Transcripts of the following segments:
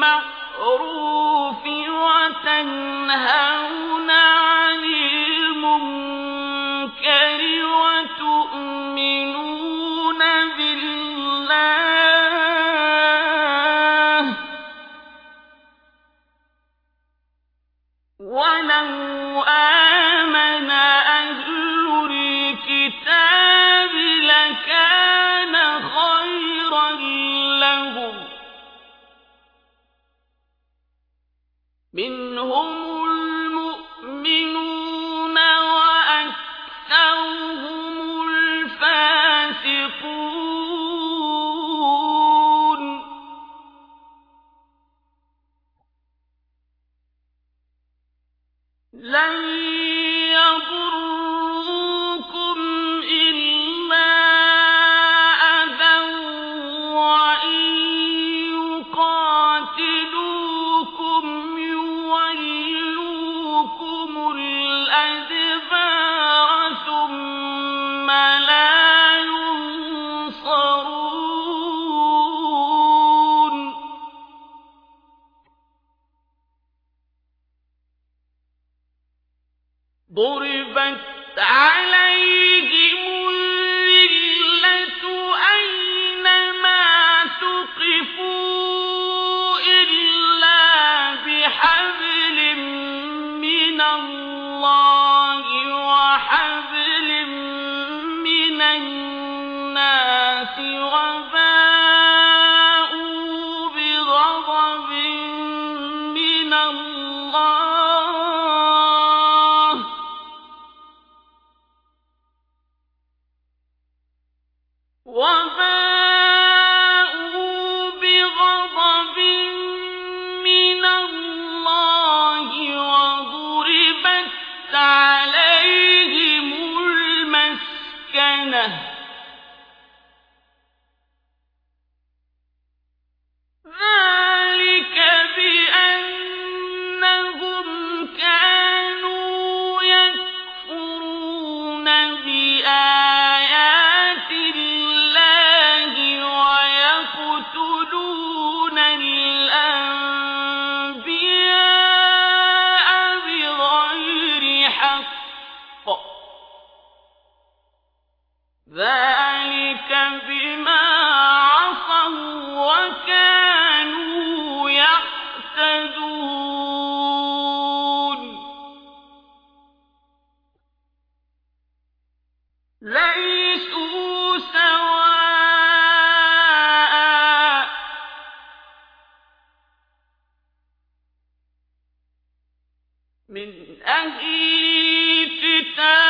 بِالْمَعْرُوفِ وَتَنْهَى منهم المؤمنون تعالى وَمَا أهل الكتاب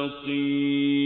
عليم بالمتقين